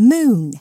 moon.